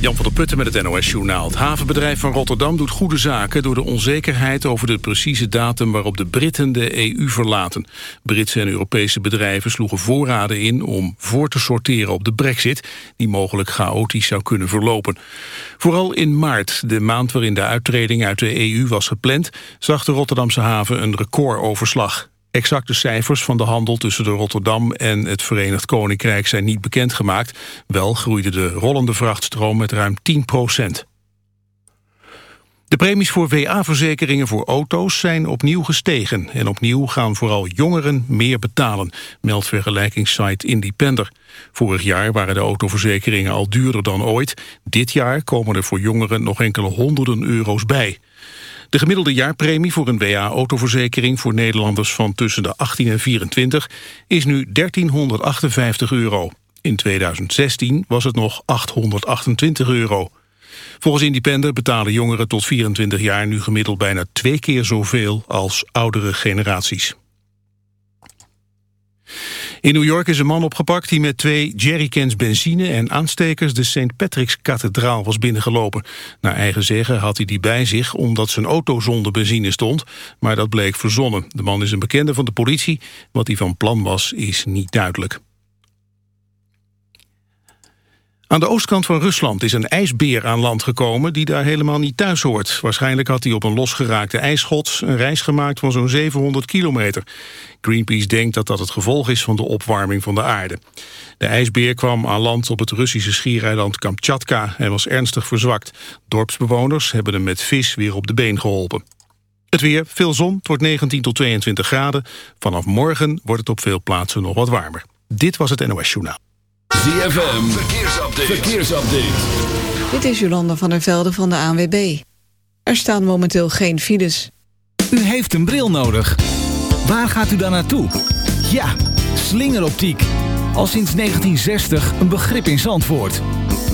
Jan van der Putten met het NOS-journaal. Het havenbedrijf van Rotterdam doet goede zaken... door de onzekerheid over de precieze datum waarop de Britten de EU verlaten. Britse en Europese bedrijven sloegen voorraden in... om voor te sorteren op de brexit... die mogelijk chaotisch zou kunnen verlopen. Vooral in maart, de maand waarin de uittreding uit de EU was gepland... zag de Rotterdamse haven een recordoverslag. Exacte cijfers van de handel tussen de Rotterdam en het Verenigd Koninkrijk zijn niet bekendgemaakt. Wel groeide de rollende vrachtstroom met ruim 10 procent. De premies voor WA-verzekeringen voor auto's zijn opnieuw gestegen. En opnieuw gaan vooral jongeren meer betalen, meldt vergelijkingssite Independer. Vorig jaar waren de autoverzekeringen al duurder dan ooit. Dit jaar komen er voor jongeren nog enkele honderden euro's bij. De gemiddelde jaarpremie voor een WA-autoverzekering voor Nederlanders van tussen de 18 en 24 is nu 1358 euro. In 2016 was het nog 828 euro. Volgens Independer betalen jongeren tot 24 jaar nu gemiddeld bijna twee keer zoveel als oudere generaties. In New York is een man opgepakt die met twee jerrycans benzine en aanstekers de St. Patrick's kathedraal was binnengelopen. Naar eigen zeggen had hij die bij zich omdat zijn auto zonder benzine stond, maar dat bleek verzonnen. De man is een bekende van de politie. Wat hij van plan was is niet duidelijk. Aan de oostkant van Rusland is een ijsbeer aan land gekomen die daar helemaal niet thuis hoort. Waarschijnlijk had hij op een losgeraakte ijsschots een reis gemaakt van zo'n 700 kilometer. Greenpeace denkt dat dat het gevolg is van de opwarming van de aarde. De ijsbeer kwam aan land op het Russische schiereiland Kamchatka en was ernstig verzwakt. Dorpsbewoners hebben hem met vis weer op de been geholpen. Het weer, veel zon, het wordt 19 tot 22 graden. Vanaf morgen wordt het op veel plaatsen nog wat warmer. Dit was het NOS Journaal. ZFM, verkeersupdate. verkeersupdate. Dit is Jolanda van der Velde van de ANWB. Er staan momenteel geen files. U heeft een bril nodig. Waar gaat u dan naartoe? Ja, slingeroptiek. Al sinds 1960 een begrip in Zandvoort.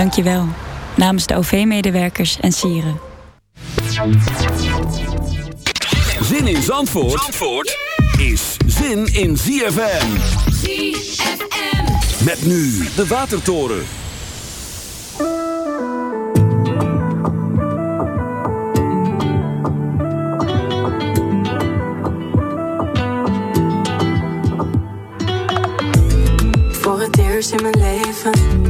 Dankjewel. Namens de OV-medewerkers en sieren. Zin in Zandvoort, Zandvoort is zin in ZFM. ZFM. Met nu de Watertoren. Voor het eerst in mijn leven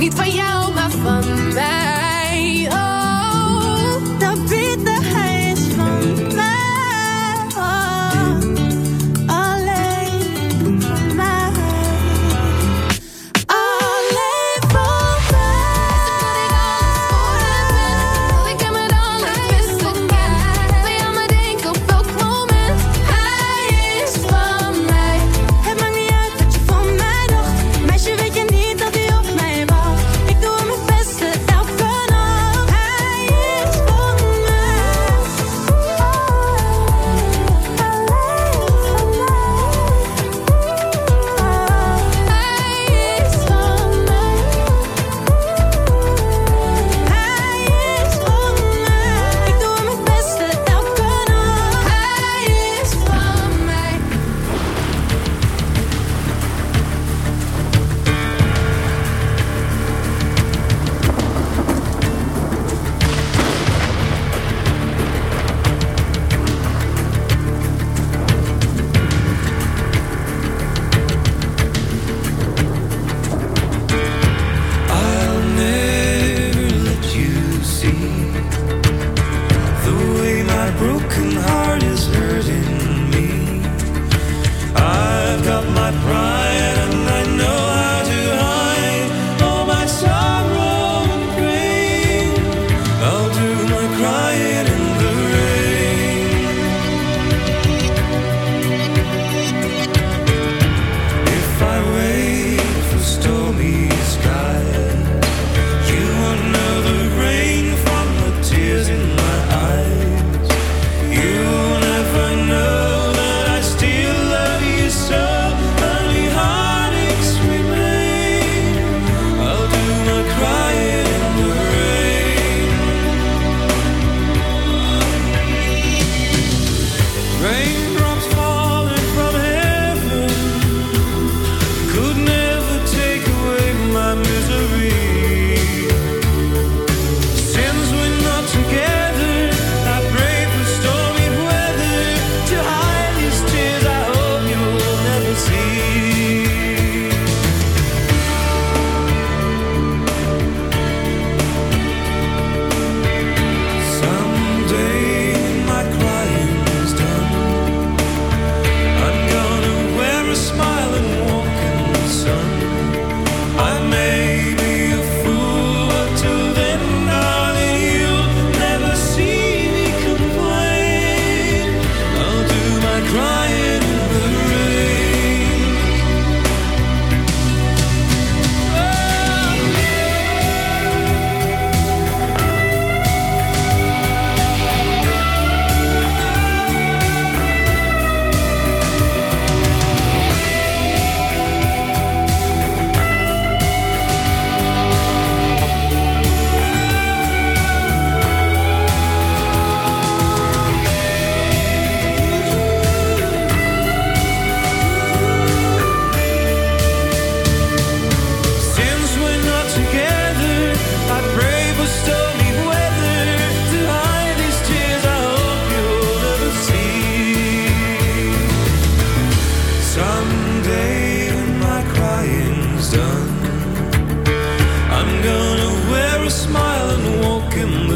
Y fallar.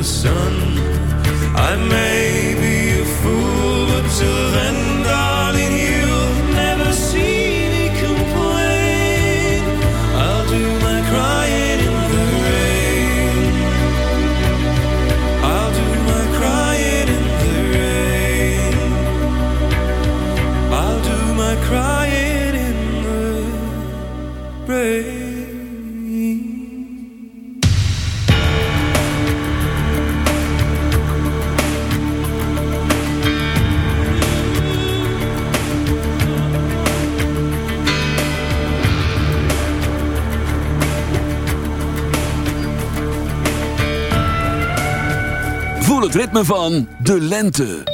sun I made. van de lente.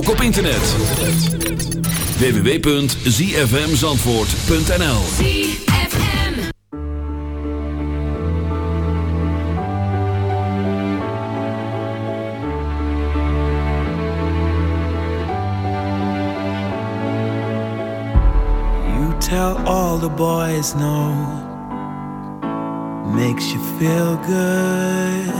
ook op internet. www.zfmzandvoort.nl You tell all the boys no. Makes you feel good.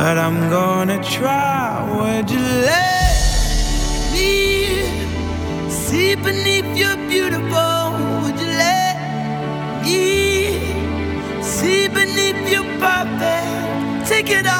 but I'm gonna try. Would you let me see beneath your beautiful? Would you let me see beneath your perfect? Take it off.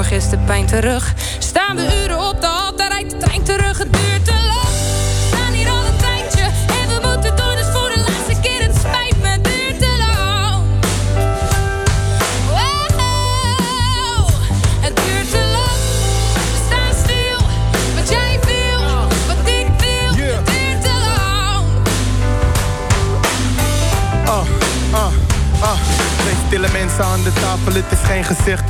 morgen is de pijn terug. Staan we uren op de hal, daar rijdt de trein terug. Het duurt te lang. Staan hier al een tijdje en we moeten door, dus voor de laatste keer. Het spijt me, het duurt te lang. Wow, het duurt te lang. We staan stil, wat jij wil, wat ik wil. Het duurt te lang. Uh. Twee stille mensen aan aan de tafel, het is geen gezicht.